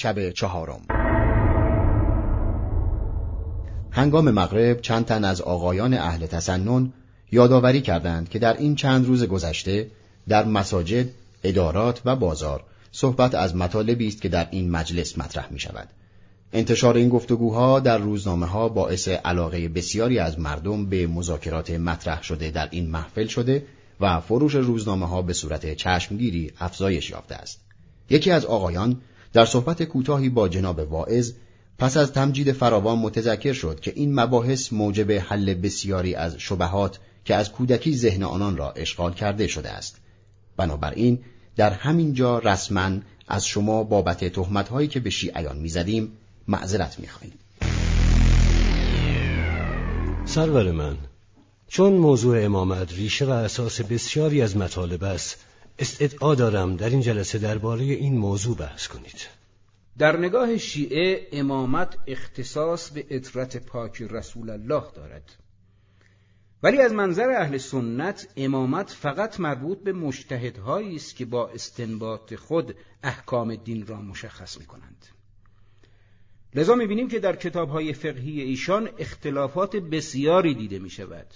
شب چهارم هنگام مغرب چند تن از آقایان اهل تسنن یادآوری کردند که در این چند روز گذشته در مساجد، ادارات و بازار صحبت از مطالبی است که در این مجلس مطرح می شود. انتشار این گفتگوها در روزنامه ها باعث علاقه بسیاری از مردم به مذاکرات مطرح شده در این محفل شده و فروش روزنامه ها به صورت چشمگیری افزایش یافته است. یکی از آقایان در صحبت کوتاهی با جناب واعظ پس از تمجید فراوان متذکر شد که این مباحث موجب حل بسیاری از شبهات که از کودکی ذهن آنان را اشغال کرده شده است. بنابراین در همین جا رسما از شما بابت تهمتهایی که به شیعیان می‌زدیم معذرت می‌خواهیم. سرور من چون موضوع امامت ریشه و اساس بسیاری از مطالب است استدعا دارم در این جلسه درباره این موضوع بحث کنید در نگاه شیعه امامت اختصاص به اطرت پاک رسول الله دارد ولی از منظر اهل سنت امامت فقط مربوط به مشتهدهایی است که با استنباط خود احکام دین را مشخص می کنند. لذا می بینیم که در کتابهای فقهی ایشان اختلافات بسیاری دیده می شود.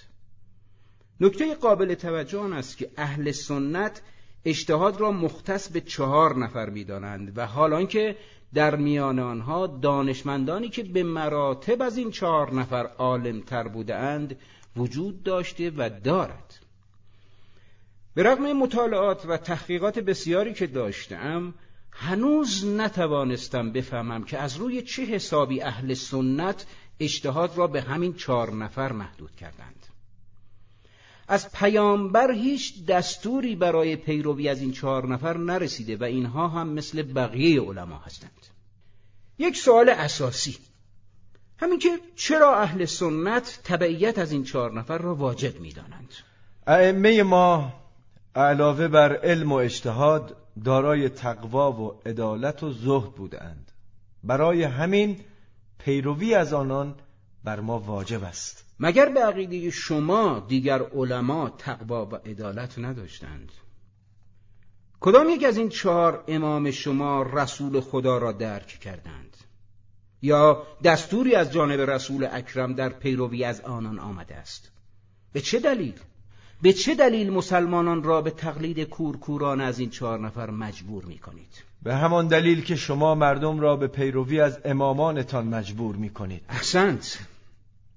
نکته قابل توجه است که اهل سنت اجتهاد را مختص به چهار نفر می‌دانند و حال آنکه در میان آنها دانشمندانی که به مراتب از این چهار نفر عالم تر بودند وجود داشته و دارد. به رغم مطالعات و تحقیقات بسیاری که داشتم هنوز نتوانستم بفهمم که از روی چه حسابی اهل سنت اجتهاد را به همین چهار نفر محدود کردند. از پیامبر هیچ دستوری برای پیروی از این چهار نفر نرسیده و اینها هم مثل بقیه علما هستند. یک سوال اساسی. همین که چرا اهل سنت تبعیت از این چهار نفر را واجب می‌دانند؟ ائمه ما علاوه بر علم و اجتهاد دارای تقوا و عدالت و زهد بودند. برای همین پیروی از آنان بر ما واجب است. مگر به عقیده شما دیگر علما تقوا و عدالت نداشتند؟ کدام یک از این چهار امام شما رسول خدا را درک کردند؟ یا دستوری از جانب رسول اکرم در پیروی از آنان آمده است؟ به چه دلیل؟ به چه دلیل مسلمانان را به تقلید کورکوران از این چهار نفر مجبور می کنید؟ به همان دلیل که شما مردم را به پیروی از امامانتان مجبور می کنید احسنت.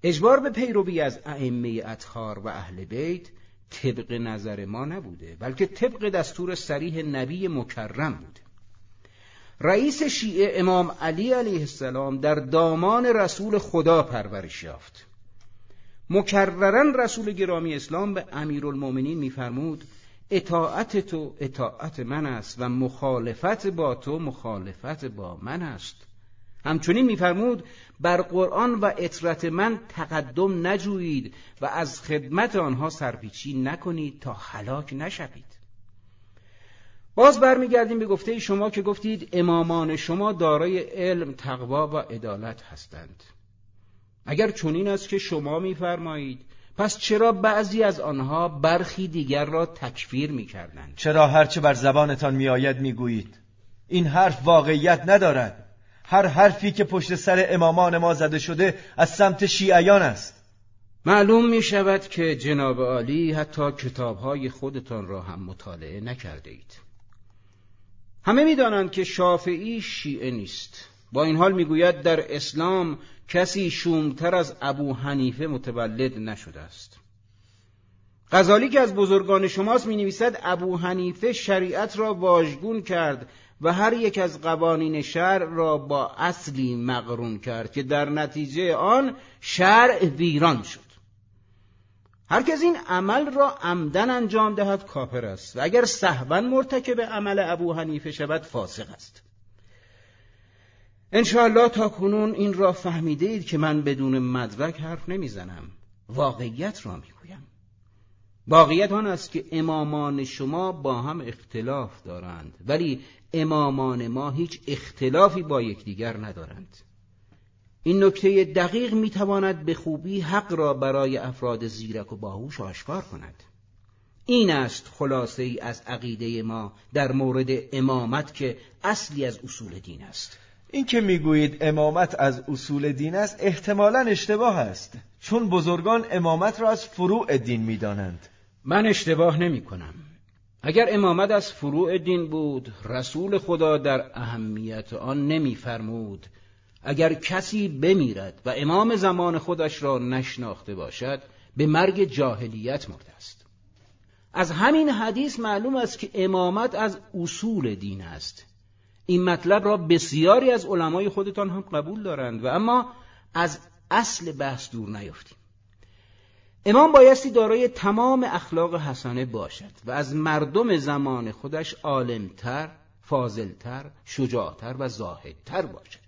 اجبار به پیروی از ائمه اطهار و اهل بیت طبق نظر ما نبوده بلکه طبق دستور سریح نبی مکرم بوده رئیس شیعه امام علی علیه السلام در دامان رسول خدا پرورش یافت. مکررن رسول گرامی اسلام به امیرالمؤمنین میفرمود اطاعت تو اطاعت من است و مخالفت با تو مخالفت با من است. همچنین میفرمود بر قرآن و اطرت من تقدم نجویید و از خدمت آنها سرپیچی نکنید تا هلاک نشوید. باز برمیگردیم به گفته شما که گفتید امامان شما دارای علم، تقوا و عدالت هستند. اگر چنین است که شما میفرمایید پس چرا بعضی از آنها برخی دیگر را تکفیر می‌کردند؟ چرا هرچه بر زبانتان میآید می‌گویید؟ این حرف واقعیت ندارد. هر حرفی که پشت سر امامان ما زده شده از سمت شیعیان است. معلوم می شود که جناب عالی حتی کتابهای خودتان را هم مطالعه نکرده اید. همه می‌دانند که شافعی شیعه نیست. با این حال می‌گوید در اسلام کسی شومتر از ابو حنیفه متولد نشده است. غزالی که از بزرگان شماست می نویسد ابو حنیفه شریعت را واژگون کرد و هر یک از قوانین شرع را با اصلی مقرون کرد که در نتیجه آن شرع ویران شد. هر کس این عمل را عمدن انجام دهد کافر است و اگر صحبا مرتکب عمل ابو حنیفه شود فاسق است. انشاءالله تا کنون این را فهمیده اید که من بدون مدرک حرف نمی‌زنم. واقعیت را می‌گویم. واقعیت آن است که امامان شما با هم اختلاف دارند ولی امامان ما هیچ اختلافی با یکدیگر ندارند. این نکته دقیق می‌تواند به خوبی حق را برای افراد زیرک و باهوش آشکار کند. این است خلاصه ای از عقیده ما در مورد امامت که اصلی از اصول دین است. این که می‌گویید امامت از اصول دین است احتمالا اشتباه است چون بزرگان امامت را از فروع دین می‌دانند. من اشتباه نمی کنم. اگر امامت از فروع دین بود رسول خدا در اهمیت آن نمیفرمود اگر کسی بمیرد و امام زمان خودش را نشناخته باشد به مرگ جاهلیت مرده است. از همین حدیث معلوم است که امامت از اصول دین است. این مطلب را بسیاری از علمای خودتان هم قبول دارند و اما از اصل بحث دور نیفتیم. امام بایستی دارای تمام اخلاق حسنه باشد و از مردم زمان خودش عالمتر، فاضلتر، شجاعتر و زاهدتر باشد.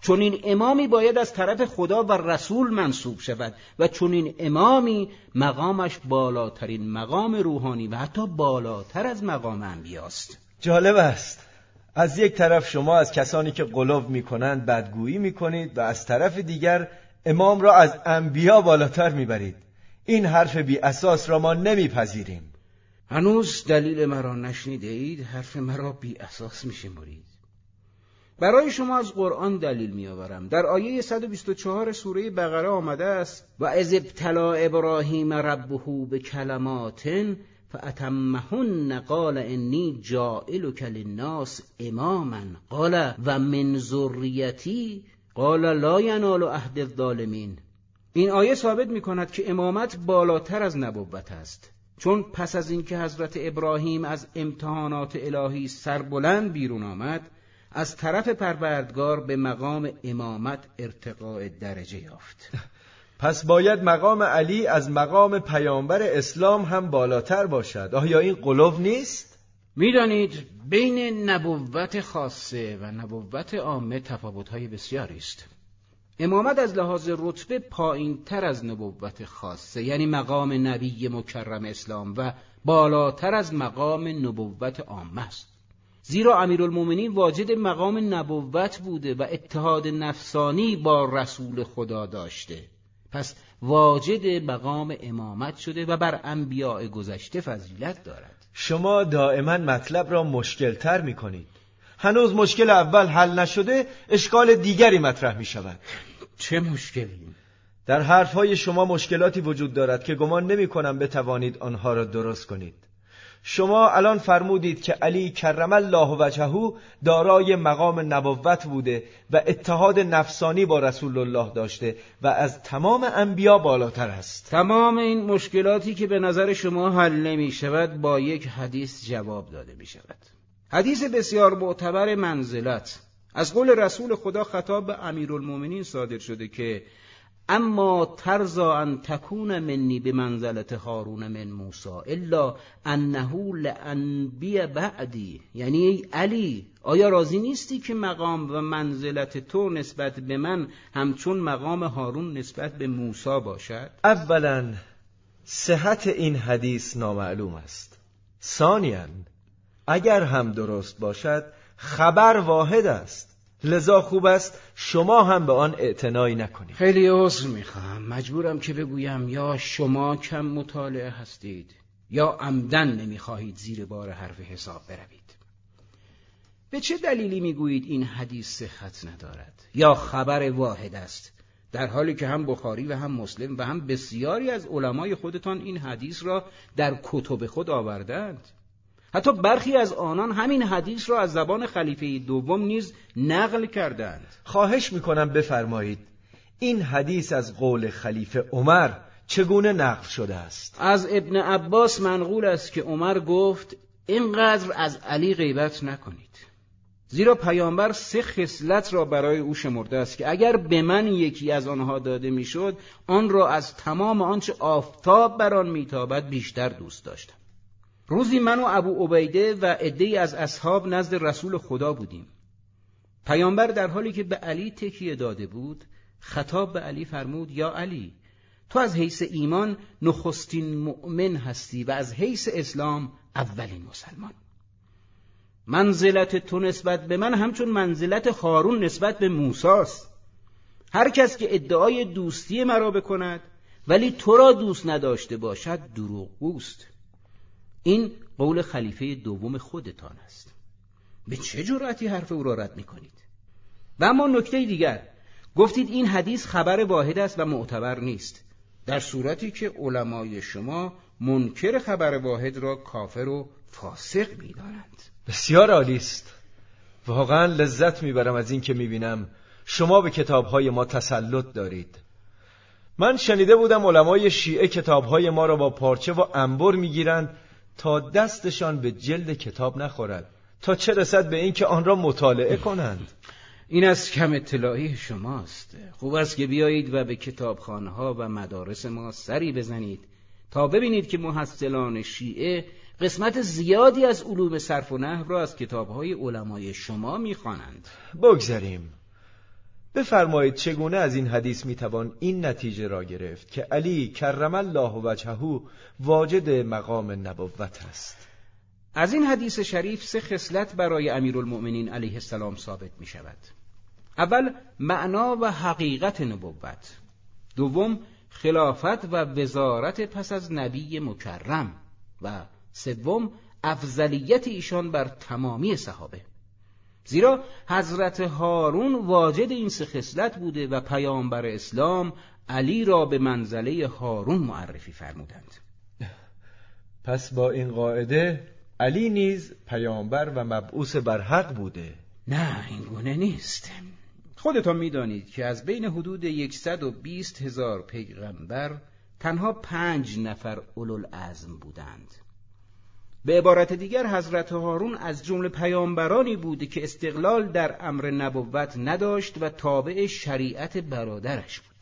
چون این امامی باید از طرف خدا و رسول منصوب شود و چون این امامی مقامش بالاترین مقام روحانی و حتی بالاتر از مقام انبیاست. جالب است. از یک طرف شما از کسانی که قلوب می کنند بدگویی می کنید و از طرف دیگر امام را از انبیا بالاتر می برید این حرف بی اساس را ما نمیپذیریم. هنوز دلیل مرا نشنیده اید حرف مرا بی اساس می شمارید برای شما از قرآن دلیل میآورم. در آیه 124 سوره بقره آمده است و از ابتلا ابراهیم ربه به کلمات فاتمهن قال انی جائلک للناس اماما. قال و من ذریتی قال لا ینال عهد الظالمین. این آیه ثابت می کند که امامت بالاتر از نبوت است. چون پس از اینکه حضرت ابراهیم از امتحانات الهی سربلند بیرون آمد از طرف پروردگار به مقام امامت ارتقاء درجه یافت. پس باید مقام علی از مقام پیامبر اسلام هم بالاتر باشد. آیا این قلوب نیست؟ می‌دانید بین نبوت خاصه و نبوت عامه تفاوت‌های بسیاری است. امامت از لحاظ رتبه پایین تر از نبوت خاصه یعنی مقام نبی مکرم اسلام و بالاتر از مقام نبوت عامه است. زیرا امیرالمومنین واجد مقام نبوت بوده و اتحاد نفسانی با رسول خدا داشته. پس واجد مقام امامت شده و بر انبیاء گذشته فضیلت دارد. شما دائما مطلب را مشکلتر می کنید هنوز مشکل اول حل نشده اشکال دیگری مطرح می شود چه مشکلی؟ در حرفهای شما مشکلاتی وجود دارد که گمان نمی کنم بتوانید آنها را درست کنید. شما الان فرمودید که علی کرم الله وجهه دارای مقام نبوت بوده و اتحاد نفسانی با رسول الله داشته و از تمام انبیا بالاتر است. تمام این مشکلاتی که به نظر شما حل نمی شود با یک حدیث جواب داده می شود. حدیث بسیار معتبر منزلت. از قول رسول خدا خطاب به امیرالمؤمنین صادر شده که اما ترزا ان تکون منی به منزلت هارون من موسا الا انه لانبی بعدی. یعنی ای علی آیا راضی نیستی که مقام و منزلت تو نسبت به من همچون مقام هارون نسبت به موسا باشد؟ اولا صحت این حدیث نامعلوم است. ثانیا اگر هم درست باشد خبر واحد است. لذا خوب است شما هم به آن اعتنایی نکنید. خیلی عذر می‌خواهم. مجبورم که بگویم یا شما کم مطالعه هستید یا عمدن نمی‌خواهید زیر بار حرف حساب بروید. به چه دلیلی می‌گویید این حدیث صحت ندارد؟ یا خبر واحد است؟ در حالی که هم بخاری و هم مسلم و هم بسیاری از علمای خودتان این حدیث را در کتب خود آوردند. حتی برخی از آنان همین حدیث را از زبان خلیفه دوم نیز نقل کردند. خواهش می‌کنم بفرمایید این حدیث از قول خلیفه عمر چگونه نقل شده است؟ از ابن عباس منقول است که عمر گفت اینقدر از علی غیبت نکنید. زیرا پیامبر سه خصلت را برای او شمرده است که اگر به من یکی از آنها داده می‌شد آن را از تمام آنچه آفتاب بر آن میتابد بیشتر دوست داشتم. روزی من و ابو عبیده و عدهای از اصحاب نزد رسول خدا بودیم. پیامبر در حالی که به علی تکیه داده بود خطاب به علی فرمود یا علی تو از حیث ایمان نخستین مؤمن هستی و از حیث اسلام اولین مسلمان. منزلت تو نسبت به من همچون منزلت خارون نسبت به موساست هر کس که ادعای دوستی مرا بکند ولی تو را دوست نداشته باشد دروغگوست این قول خلیفه دوم خودتان است. به چه جرأتی حرف او را رد می کنید و اما نکته دیگر گفتید این حدیث خبر واحد است و معتبر نیست. در صورتی که علمای شما منکر خبر واحد را کافر و فاسق می‌دانند بسیار عالی است. واقعا لذت می‌برم از اینکه می‌بینم شما به کتابهای ما تسلط دارید. من شنیده بودم علمای شیعه کتابهای ما را با پارچه و انبر می‌گیرند تا دستشان به جلد کتاب نخورد. تا چه رسد به اینکه آن را مطالعه کنند؟ این از کم اطلاعی شماست. خوب است که بیایید و به کتابخانه ها و مدارس ما سری بزنید تا ببینید که محصلان شیعه قسمت زیادی از علوم صرف و نحو را از کتابهای علمای شما می‌خوانند. بگذریم. بفرمایید چگونه از این حدیث می‌توان این نتیجه را گرفت که علی کرم الله وجهه واجد مقام نبوت است؟ از این حدیث شریف سه خصلت برای امیرالمؤمنین علیه السلام ثابت می شود. اول معنا و حقیقت نبوت. دوم خلافت و وزارت پس از نبی مکرم. و سوم افضلیت ایشان بر تمامی صحابه. زیرا حضرت هارون واجد این سه خصلت بوده و پیامبر اسلام علی را به منزله هارون معرفی فرمودند. پس با این قاعده علی نیز پیامبر و مبعوث بر حق بوده. نه این گونه نیست. خودتان می‌دانید که از بین حدود 120 هزار پیغمبر تنها پنج نفر اولوالعزم بودند. به عبارت دیگر حضرت هارون از جمله پیامبرانی بوده که استقلال در امر نبوت نداشت و تابع شریعت برادرش بود.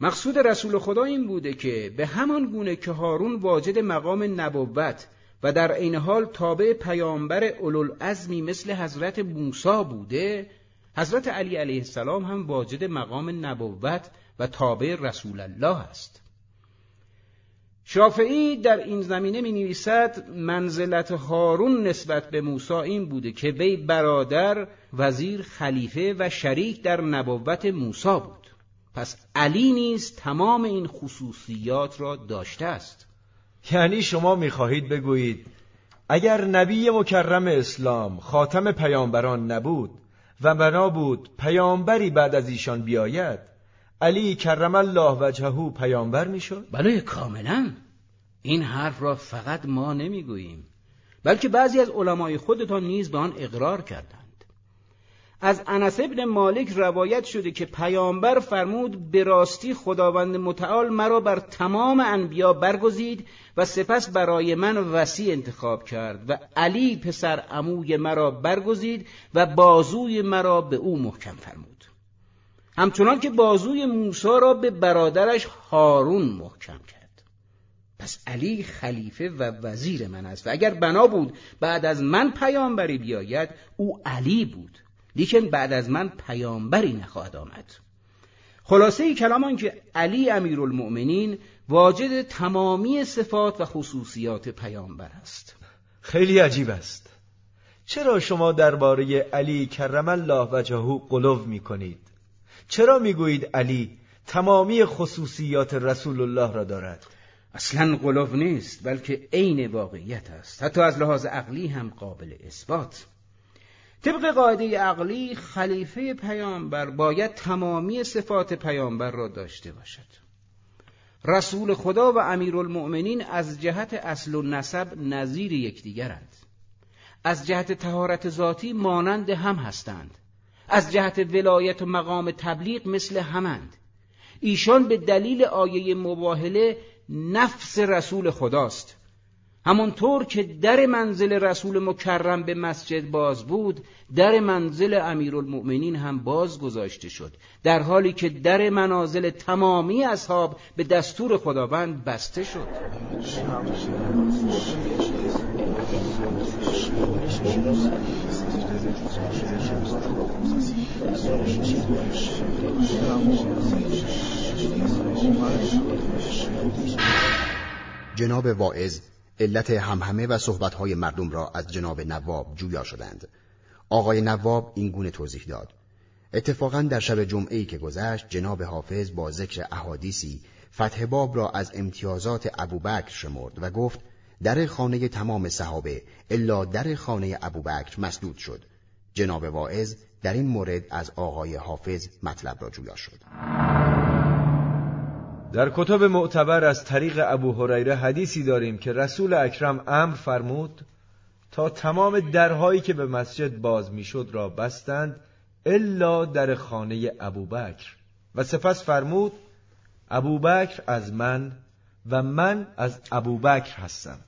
مقصود رسول خدا این بوده که به همان گونه که هارون واجد مقام نبوت و در عین حال تابع پیامبر اولوالعزمی مثل حضرت موسی بوده حضرت علی علیه السلام هم واجد مقام نبوت و تابع رسول الله است. شافعی در این زمینه می نویسد منزلت هارون نسبت به موسی این بوده که وی برادر وزیر خلیفه و شریک در نبوت موسی بود. پس علی نیز تمام این خصوصیات را داشته است. یعنی شما می‌خواهید بگویید اگر نبی مکرم اسلام خاتم پیامبران نبود و بنا بود پیامبری بعد از ایشان بیاید علی کرم الله وجهه پیامبر می‌شد. بله کاملا. این حرف را فقط ما نمی‌گوییم بلکه بعضی از علمای خودتان نیز به آن اقرار کردند. از انس ابن مالک روایت شده که پیامبر فرمود به راستی خداوند متعال مرا بر تمام انبیا برگزید و سپس برای من وسیع انتخاب کرد و علی پسر عموی مرا برگزید و بازوی مرا به او محکم فرمود. همچنان که بازوی موسی را به برادرش هارون محکم کرد. پس علی خلیفه و وزیر من است و اگر بنا بود بعد از من پیامبری بیاید او علی بود. لیکن بعد از من پیامبری نخواهد آمد. خلاصه ای کلام که علی امیرالمؤمنین واجد تمامی صفات و خصوصیات پیامبر است. خیلی عجیب است. چرا شما درباره علی کرم الله وجهه قلو می کنید چرا می‌گویید علی تمامی خصوصیات رسول الله را دارد؟ اصلا قلوب نیست بلکه عین واقعیت است. حتی از لحاظ عقلی هم قابل اثبات. طبق قاعده عقلی خلیفه پیامبر باید تمامی صفات پیامبر را داشته باشد. رسول خدا و امیرالمؤمنین از جهت اصل و نسب نظیر یکدیگرند. از جهت تهارت ذاتی مانند هم هستند. از جهت ولایت و مقام تبلیغ مثل همند. ایشان به دلیل آیه مباهله نفس رسول خداست. همانطور که در منزل رسول مکرم به مسجد باز بود در منزل امیرالمؤمنین هم باز گذاشته شد در حالی که در منازل تمامی اصحاب به دستور خداوند بسته شد. جناب واعظ علت همهمه و صحبتهای مردم را از جناب نواب جویا شدند. آقای نواب این گونه توضیح داد. اتفاقا در شب جمعه که گذشت جناب حافظ با ذکر احادیثی فتح باب را از امتیازات ابوبکر شمرد و گفت در خانه تمام صحابه الا در خانه ابوبکر مسدود شد. جناب واعظ در این مورد از آقای حافظ مطلب را جویا شد. در کتب معتبر از طریق ابو هریره حدیثی داریم که رسول اکرم امر فرمود تا تمام درهایی که به مسجد باز می‌شد را بستند الا در خانه ابوبکر و سپس فرمود ابوبکر از من و من از ابوبکر هستم.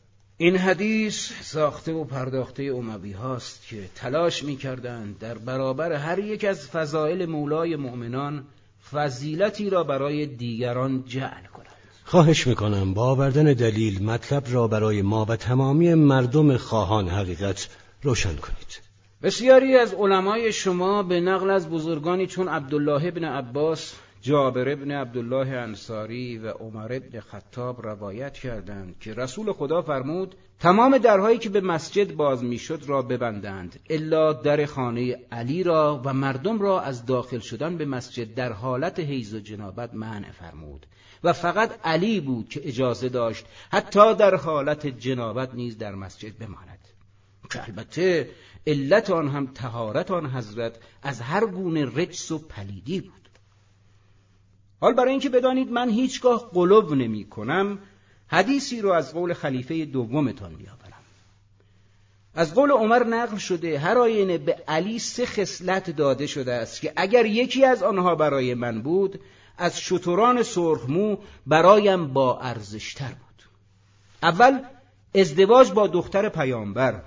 این حدیث ساخته و پرداخته اموی هاست که تلاش می کردند در برابر هر یک از فضائل مولای مؤمنان فضیلتی را برای دیگران جعل کنند. خواهش می‌کنم با آوردن دلیل مطلب را برای ما و تمامی مردم خواهان حقیقت روشن کنید. بسیاری از علمای شما به نقل از بزرگانی چون عبدالله ابن عباس جابر ابن عبدالله انصاری و عمر ابن خطاب روایت کردند که رسول خدا فرمود تمام درهایی که به مسجد باز می‌شد را ببندند الا در خانه علی را و مردم را از داخل شدن به مسجد در حالت حیز و جنابت منع فرمود. و فقط علی بود که اجازه داشت حتی در حالت جنابت نیز در مسجد بماند. که البته علت آن هم تهارت آن حضرت از هر گونه رجس و پلیدی بود. حال برای اینکه بدانید من هیچگاه قلوب نمی کنم حدیثی رو از قول خلیفه دومتان میآورم از قول عمر نقل شده هر آینه به علی سه خصلت داده شده است که اگر یکی از آنها برای من بود از شتران سرخمو برایم با ارزشتر بود. اول ازدواج با دختر پیامبر.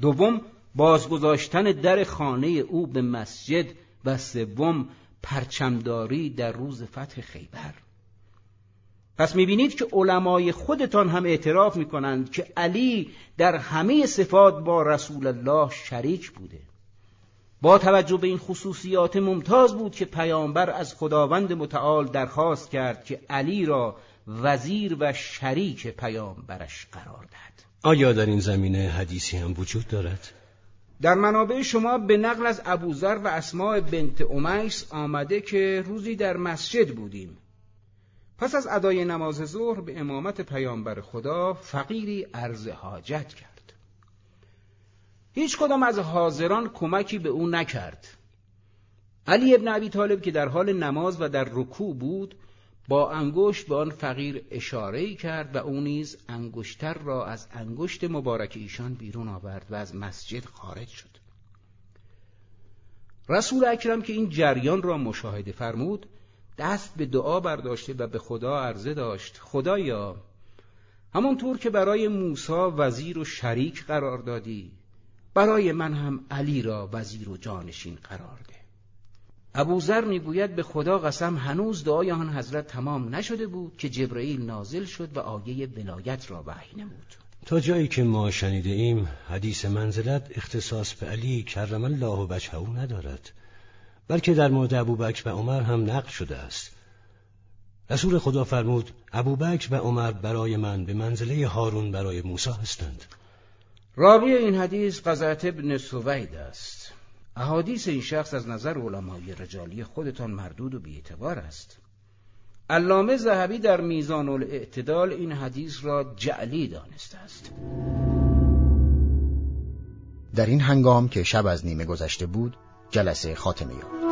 دوم بازگذاشتن در خانه او به مسجد. و سوم پرچمداری در روز فتح خیبر. پس می‌بینید که علمای خودتان هم اعتراف می‌کنند که علی در همه صفات با رسول الله شریک بوده. با توجه به این خصوصیات ممتاز بود که پیامبر از خداوند متعال درخواست کرد که علی را وزیر و شریک پیامبرش قرار دهد. آیا در این زمینه حدیثی هم وجود دارد؟ در منابع شما به نقل از ابوذر و اسماء بنت امیس آمده که روزی در مسجد بودیم. پس از ادای نماز ظهر به امامت پیامبر خدا فقیری عرض حاجت کرد. هیچ کدام از حاضران کمکی به او نکرد. علی ابن ابی طالب که در حال نماز و در رکوع بود با انگشت به آن فقیر اشاره کرد و او نیز انگشتر را از انگشت مبارک ایشان بیرون آورد و از مسجد خارج شد. رسول اکرم که این جریان را مشاهده فرمود دست به دعا برداشته و به خدا عرضه داشت خدایا همانطور که برای موسا وزیر و شریک قرار دادی برای من هم علی را وزیر و جانشین قرار ده. ابوذر می‌گوید به خدا قسم هنوز دعای آن حضرت تمام نشده بود که جبرئیل نازل شد و آیه ولایت را وحی نمود. تا جایی که ما شنیده ایم حدیث منزلت اختصاص به علی کرم الله وجهه ندارد بلکه در مورد ابوبکر و عمر هم نقل شده است. رسول خدا فرمود ابوبکر و عمر برای من به منزله هارون برای موسی هستند. راوی این حدیث قضعت ابن سوید است. احادیث این شخص از نظر علمای رجالی خودتان مردود و بیعتبار است. علامه ذهبی در میزان الاعتدال این حدیث را جعلی دانسته است. در این هنگام که شب از نیمه گذشته بود جلسه خاتمه یافت.